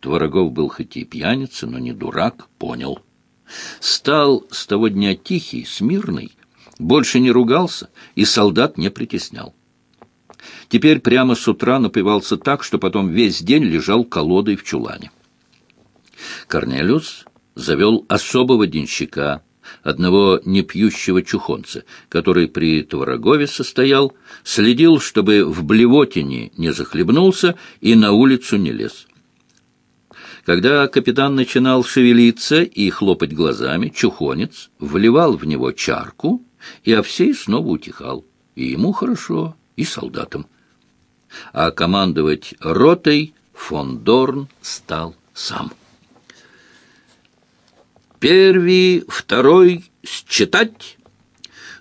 Творогов был хоть и пьяница, но не дурак, понял. Стал с того дня тихий, смирный, больше не ругался и солдат не притеснял. Теперь прямо с утра напивался так, что потом весь день лежал колодой в чулане. Корнелиус завел особого денщика, одного непьющего чухонца, который при Творогове состоял, следил, чтобы в блевотине не захлебнулся и на улицу не лез. Когда капитан начинал шевелиться и хлопать глазами, чухонец вливал в него чарку, и Овсей снова утихал. И ему хорошо, и солдатам. А командовать ротой фон Дорн стал сам. «Первый, второй, считать!»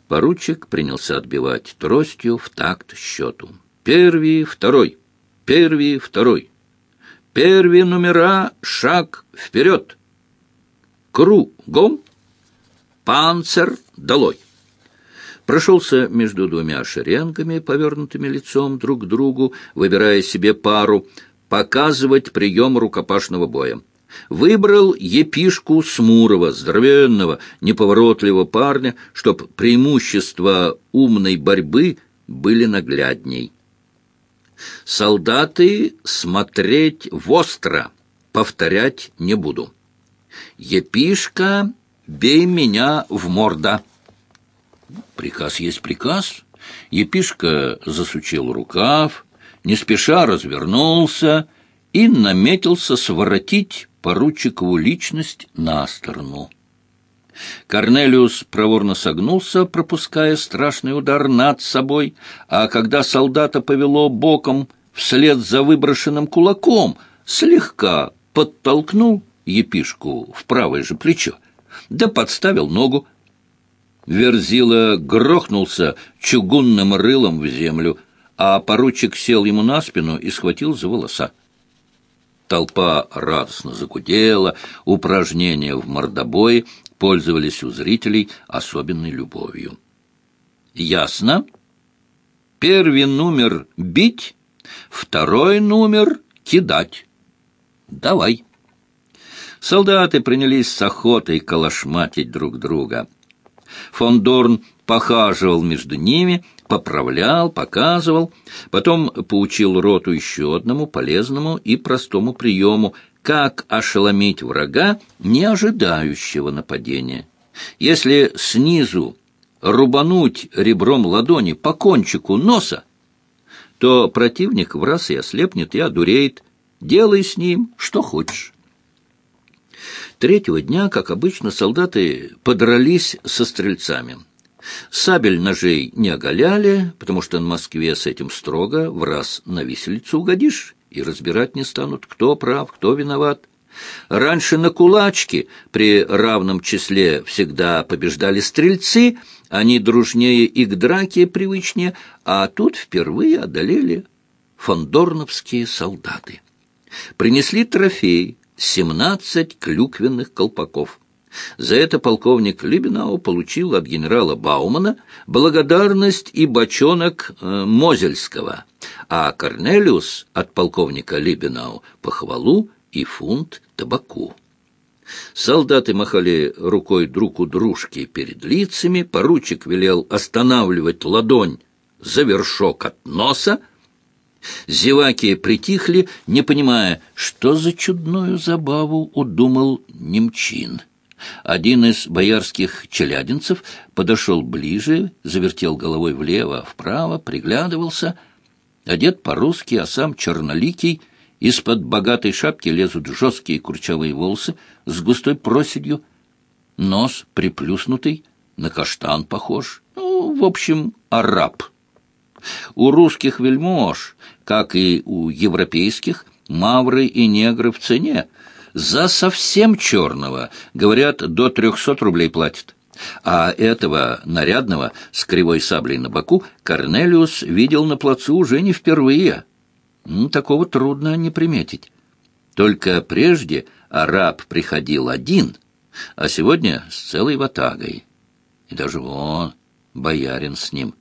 Поручик принялся отбивать тростью в такт счету. «Первый, второй, первый, второй». Первые номера — шаг вперед. Кругом. Панцер долой. Прошелся между двумя шеренгами, повернутыми лицом друг к другу, выбирая себе пару, показывать прием рукопашного боя. Выбрал епишку Смурова, здоровенного, неповоротливого парня, чтоб преимущества умной борьбы были наглядней. Солдаты смотреть востро, повторять не буду. Епишка, бей меня в морда. Приказ есть приказ. Епишка засучил рукав, не спеша развернулся и наметился своротить поручикову личность на сторону. Корнелиус проворно согнулся, пропуская страшный удар над собой, а когда солдата повело боком вслед за выброшенным кулаком, слегка подтолкнул епишку в правое же плечо, да подставил ногу. Верзила грохнулся чугунным рылом в землю, а поручик сел ему на спину и схватил за волоса. Толпа радостно загудела, упражнения в мордобое пользовались у зрителей особенной любовью. Ясно? Первый номер — бить, второй номер — кидать. Давай. Солдаты принялись с охотой калашматить друг друга. Фон Дорн похаживал между ними, поправлял, показывал, потом поучил роту еще одному полезному и простому приему — как ошеломить врага, не ожидающего нападения. Если снизу рубануть ребром ладони по кончику носа, то противник в раз и ослепнет, и одуреет. Делай с ним что хочешь. Третьего дня, как обычно, солдаты подрались со стрельцами. Сабель ножей не оголяли, потому что на Москве с этим строго в раз на виселицу угодишь и разбирать не станут, кто прав, кто виноват. Раньше на кулачке при равном числе всегда побеждали стрельцы, они дружнее и к драке привычнее, а тут впервые одолели фондорновские солдаты. Принесли трофей — семнадцать клюквенных колпаков. За это полковник Либенау получил от генерала Баумана благодарность и бочонок э, Мозельского, а Корнелиус от полковника Либенау похвалу и фунт табаку. Солдаты махали рукой друг у дружки перед лицами, поручик велел останавливать ладонь за вершок от носа, Зеваки притихли, не понимая, что за чудную забаву удумал немчин. Один из боярских челядинцев подошел ближе, завертел головой влево, вправо, приглядывался. Одет по-русски, а сам черноликий, из-под богатой шапки лезут жесткие курчавые волосы с густой проседью, нос приплюснутый, на каштан похож. Ну, в общем, араб. У русских вельмож, как и у европейских, мавры и негры в цене, за совсем черного, говорят, до трехсот рублей платят. А этого нарядного с кривой саблей на боку Корнелиус видел на плацу уже не впервые. Ну, такого трудно не приметить. Только прежде араб приходил один, а сегодня с целой ватагой. И даже он, боярин с ним.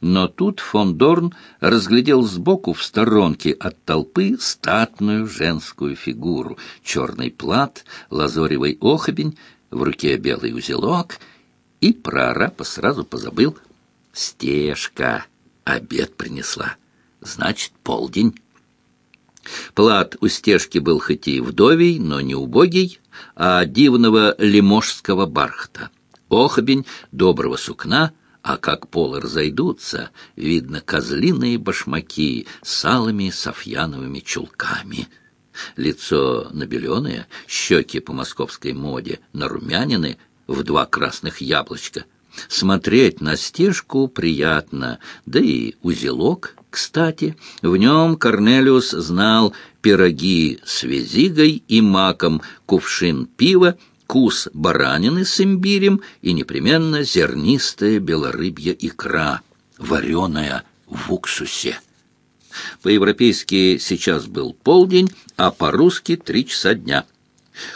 Но тут фон Дорн разглядел сбоку в сторонке от толпы статную женскую фигуру. Черный плат, лазоревый охобень, в руке белый узелок, и про арапа сразу позабыл. Стежка обед принесла, значит, полдень. Плат у стежки был хоть и вдовий, но не убогий, а дивного лиможского бархата. Охобень доброго сукна, а как полы разойдутся, видно козлиные башмаки с алыми софьяновыми чулками. Лицо набеленное, щеки по московской моде нарумянины в два красных яблочка. Смотреть на стежку приятно, да и узелок, кстати. В нем Корнелиус знал пироги с визигой и маком, кувшин пива, кус баранины с имбирем и непременно зернистая белорыбья икра, вареная в уксусе. По-европейски сейчас был полдень, а по-русски три часа дня.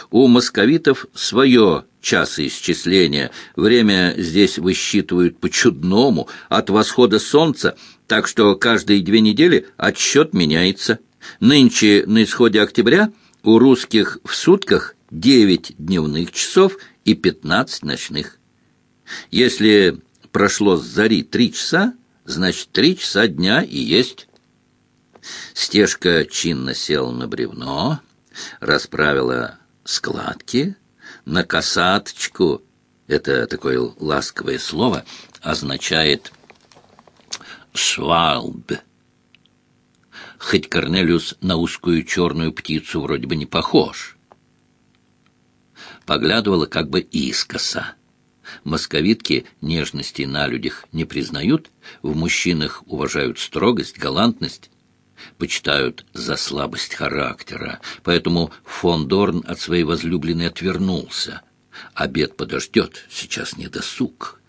У московитов свое часоисчисление. Время здесь высчитывают по-чудному, от восхода солнца, так что каждые две недели отсчет меняется. Нынче на исходе октября у русских в сутках девять дневных часов и пятнадцать ночных. Если прошло с зари три часа, значит, три часа дня и есть. Стежка чинно села на бревно, расправила складки, на касаточку, это такое ласковое слово, означает «швалб». Хоть Корнелиус на узкую черную птицу вроде бы не похож. Поглядывала как бы искоса. Московитки нежности на людях не признают, в мужчинах уважают строгость, галантность, почитают за слабость характера, поэтому фон Дорн от своей возлюбленной отвернулся. Обед подождет, сейчас не досуг.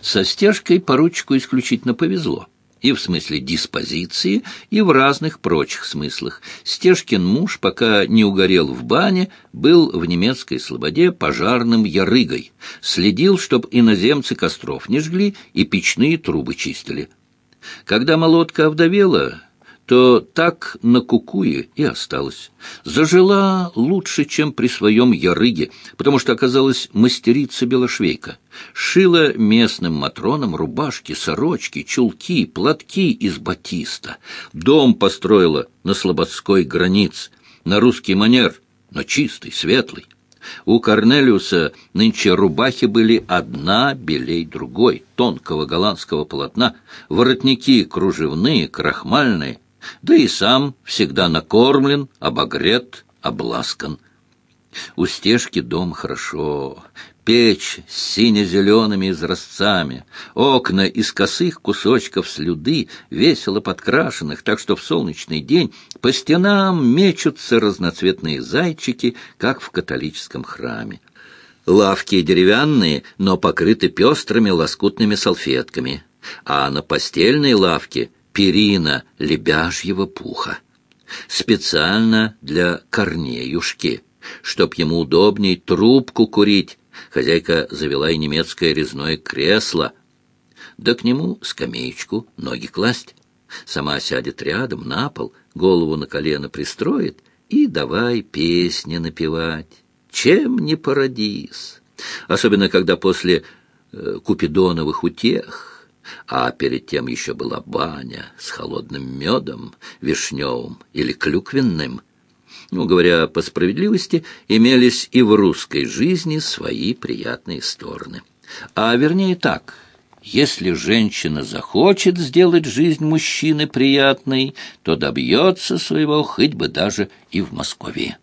Со стежкой поручику исключительно повезло. И в смысле диспозиции, и в разных прочих смыслах. Стежкин муж, пока не угорел в бане, был в немецкой слободе пожарным ярыгой. Следил, чтоб иноземцы костров не жгли и печные трубы чистили. Когда молотка овдовела, то так на кукуе и осталась. Зажила лучше, чем при своем ярыге, потому что оказалась мастерица-белошвейка. Шила местным матронам рубашки, сорочки, чулки, платки из батиста. Дом построила на слободской границ, на русский манер, но чистый, светлый. У Корнелиуса нынче рубахи были одна белей другой, тонкого голландского полотна, воротники кружевные, крахмальные, да и сам всегда накормлен, обогрет, обласкан. У стежки дом хорошо, печь с сине-зелеными изразцами, окна из косых кусочков слюды, весело подкрашенных, так что в солнечный день по стенам мечутся разноцветные зайчики, как в католическом храме. Лавки деревянные, но покрыты пестрыми лоскутными салфетками, а на постельной лавке перина лебяжьего пуха. Специально для Корнеюшки, чтоб ему удобней трубку курить, хозяйка завела и немецкое резное кресло, да к нему скамеечку, ноги класть. Сама сядет рядом, на пол, голову на колено пристроит и давай песни напевать. Чем не парадиз? Особенно, когда после э, купидоновых утех а перед тем еще была баня с холодным медом, вишневым или клюквенным. Ну, говоря по справедливости, имелись и в русской жизни свои приятные стороны. А вернее так, если женщина захочет сделать жизнь мужчины приятной, то добьется своего хоть бы даже и в Москве.